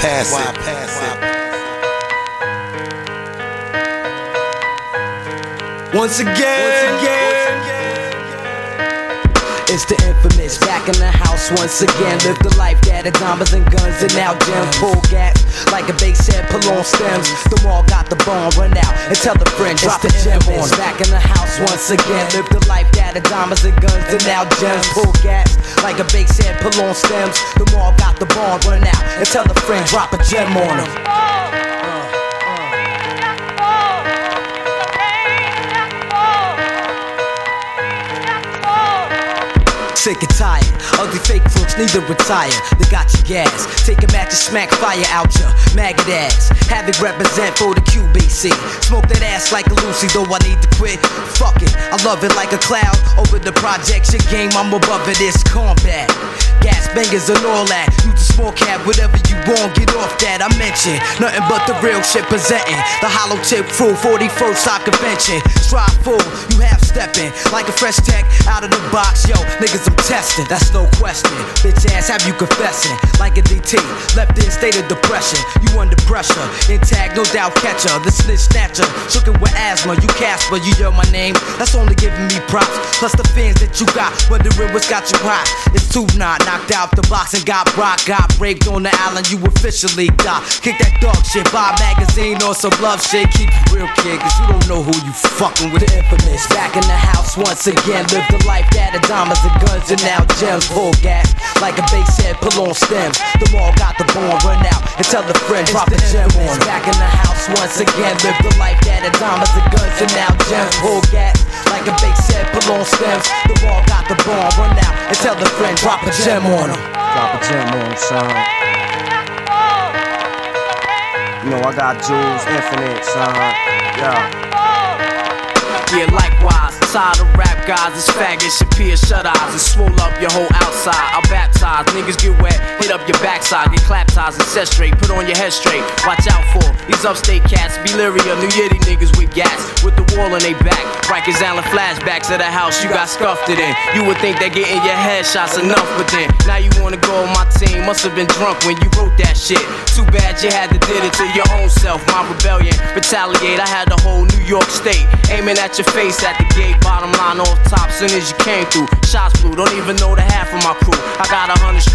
pass it? Once again, once again. It's the infamous back in the house once again. Live the life that had diamonds and guns and now gems pull gas like a bass head pull on stems. The wall got the bomb run out and tell the friend drop the gem on. Back in the house once again. Live the life that had diamonds and guns and now gems pull gas like a bass head pull on stems. The wall got the bomb run out and tell the friend drop a gem on him. Sick and tired, ugly fake crooks need to retire. They got your gas, take a match and smack fire out your Maggot ass, have it represent for the QBC. Smoke that ass like a Lucy, though I need to quit. Fuck it, I love it like a cloud. Over the projection game, I'm above it, it's combat. Gas bangers and all that. You the small cap, whatever you want, get off that. I mentioned nothing but the real shit presenting. The hollow tip crew, 41st Stop Convention. Strive full, you half stepping like a fresh tech out of the box. Yo, niggas, I'm testing, that's no question. Bitch ass, have you confessing like a DT? Left in state of depression, you under pressure. Intact, no doubt catcher. The snitch snatcher, shookin' with asthma. You Casper, you hear my name. That's only giving me props. Plus the fans that you got, wondering what's got you hot. It's two not knocked out the box and got rock. Got raped on the island, you officially got. Kick that dog shit, buy magazine or some love shit. Keep it real, kid, cause you don't know who you fucking with. The infamous back in the house once again. Live the life that had diamonds guns and now gems. Pull gas like a bass head, pull on stems. The wall got the bomb run out and tell the friend drop a gem on. Him. Back in the house once again. Live the life that had diamonds and guns and now gems. Pull gas like a bass head, pull on stems. The wall got the bomb run out and tell the friend drop a gem on him. Drop a gem on, son. You know I got jewels, infinite, son. Yeah. Yeah, likewise, tired of rap guys, it's faggots, peers shut eyes and swole up your whole outside. I baptize, niggas get wet, hit up your backside, get clap ties and set straight, put on your head straight. Watch out for these upstate cats, Beliria, New Yiddy niggas with gas, with the wall in they back. Rikers Island flashbacks of the house you got scuffed it in. You would think that getting your headshots enough, but then now you wanna go on my team. Must have been drunk when you wrote that shit. Too bad you had to did it to your own self. My rebellion, retaliate. I had the whole York State aiming at your face at the gate. Bottom line off top, soon as you came through. Shots blew, don't even know the half of my crew.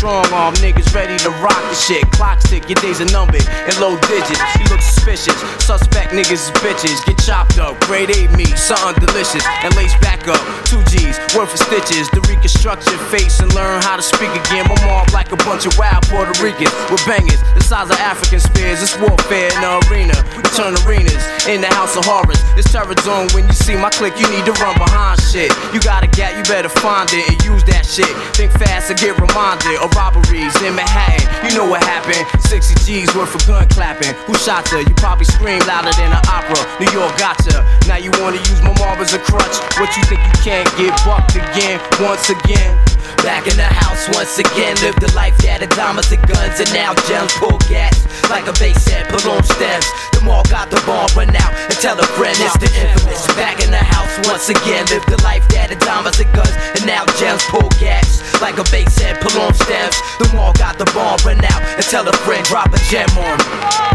Strong arm niggas ready to rock the shit. Clock tick, your days are numbered in low digits. You look suspicious. Suspect niggas is bitches. Get chopped up, grade A meat, something delicious. And lace back up, two G's, worth of stitches. To reconstruct your face and learn how to speak again. My mom like a bunch of wild Puerto Ricans with bangers. The size of African spears. It's warfare in the arena. We turn arenas in the house of horrors. It's terror zone when you see my click, you need to run behind shit. You got a gap, you better find it and use that shit. Think fast and get reminded robberies in Manhattan. You know what happened? 60 G's worth of gun clapping. Who shot her? You probably screamed louder than an opera. New York gotcha. Now you wanna use my mob as a crutch. What you think you can't get bucked again, once again? Back in the house once again, live the life that diamonds and guns and now gems pull gas like a bass head, pull on stems. The mall got the bomb run out and tell a friend it's the infamous. Once again, live the life that had diamonds and guns and now gems pull gas like a bass head, pull on stems. The mall got the bomb run out and tell a friend drop a gem on 'em.